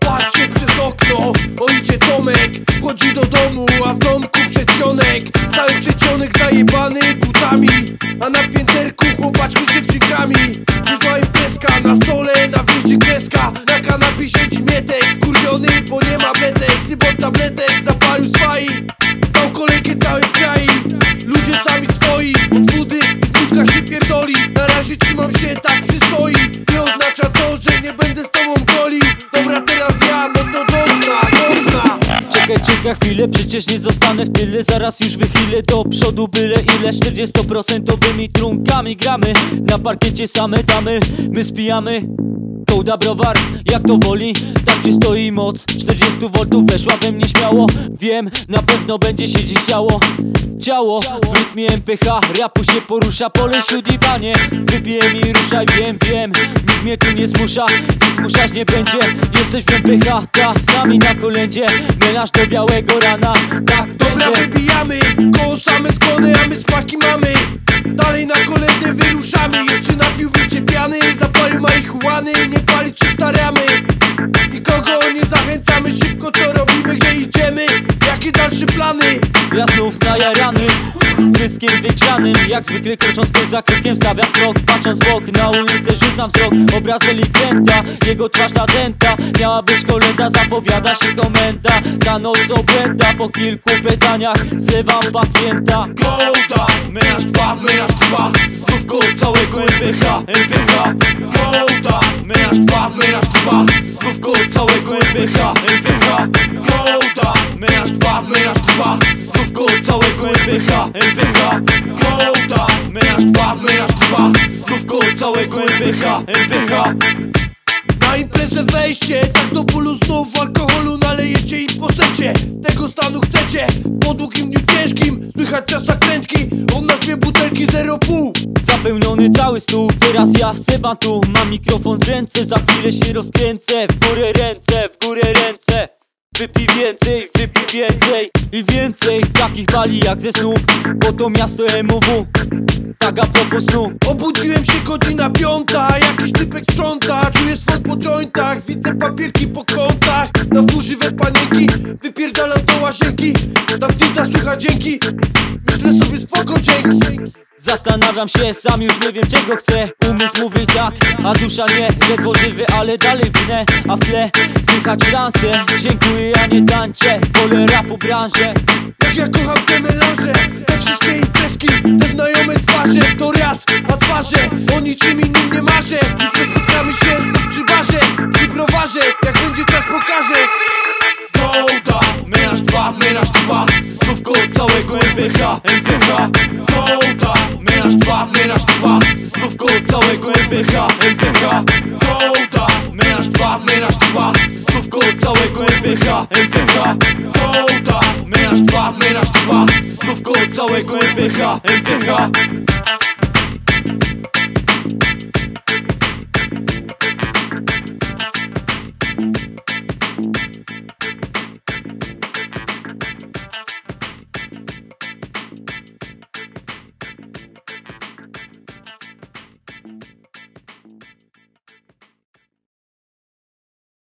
Patrzę przez okno, o idzie Tomek. Wchodzi do domu, a w domku przedsionek. Cały przedsionek zajebany butami. A na pięterku chłopaczku z dziewczynkami. Niezła imprezka, na stole na wjeździe kreska. Na kanapie siedzi mietek, wkurwiony, bo nie ma betek Ty pod tabletek zapalił swai razie trzymam się, tak przystoi. Nie oznacza to, że nie będę z tobą golił. Dobra, teraz ja, no to dobra, dobra. Czekaj, czekaj chwilę, przecież nie zostanę w tyle. Zaraz już wychylę do przodu byle ile. 40% trunkami gramy. Na parkiecie same damy, my spijamy Kołda browar, jak to woli, tak czy stoi moc 40 voltów weszła we mnie śmiało. Wiem, na pewno będzie się dziś działo. Ciało, w rytmie MPH, rapu się porusza. Pole siód i wypiję i ruszaj Wiem, wiem, nikt mnie tu nie zmusza I zmuszać nie będzie, jesteś w MPH Tak, z nami na kolędzie, menaż do białego rana Tak Dobra, będzie wybijamy, koło same skłony, a my spaki mamy. Dalej na kolendę wyruszamy. Jeszcze napiłbym się piany, marihuany Nie palić się staramy Nikogo nie zachęcamy, szybko co robimy, gdzie idziemy? Jakie dalsze plany? Ja znów najarany Z wygrzanym. Jak zwykle krocząc krok za krokiem Stawiam krok, patrząc w bok. Na ulicę rzucam wzrok Obraz delikwenta. Jego twarz nadęta Miała być kolenda Zapowiada się komenda. Ta noc obłęda Po kilku pytaniach Zlewam pacjenta. Gołda, menaż dwa, menaż trwa Znów koło całego MPH, MPH Gołda, MPH, MPH Gołda, menaż dwa, menaż trwa Znów koło całego MPH, MPH Gołda, menaż dwa, menaż trwa Znów koło całego MPH, MPH na imprezę wejście, tak do bólu znów alkoholu nalejecie i posecie. Tego stanu chcecie, po długim dniu ciężkim Słychać czas zakrętki, od nas dwie butelki 0,5 Zapełniony cały stół. Teraz ja Seba tu. Mam mikrofon w ręce Za chwilę się rozkręcę. W górę ręce, w górę ręce. Wypij więcej, wypij więcej. I więcej takich bali jak ze snów. Bo to miasto MOW Tak a propos snu. Obudziłem się godzina piąta, jakiś typek sprząta. Czuję swą po jointach, widzę papierki po kątach. Na wpółżywe panienki, wypierdalam do łazienki. Zamknięta słycha dzięki, myślę sobie spoko dzięki Zastanawiam się, sam już nie wiem czego chcę. Umysł mówi tak, a dusza nie. Ledwo żywy, ale dalej brnę A w tle słychać ransę Dziękuję, ja nie tańczę. Wolę rapu branżę Jak ja kocham te melanże, te wszystkie imprezki Te znajome twarze, to raz, a twarze O niczym innym nie marzę. Jutro spotkamy się znów przy barze Przy browarze, jak będzie czas pokażę. Gołda, menaż dwa, menaż dwa MPH, MPH, kołta Menaż dwa, menaż dwa. Zdrówko od całego MPH, MPH, kołta Menaż dwa, menaż dwa. Zdrówko od całego MPH, MPH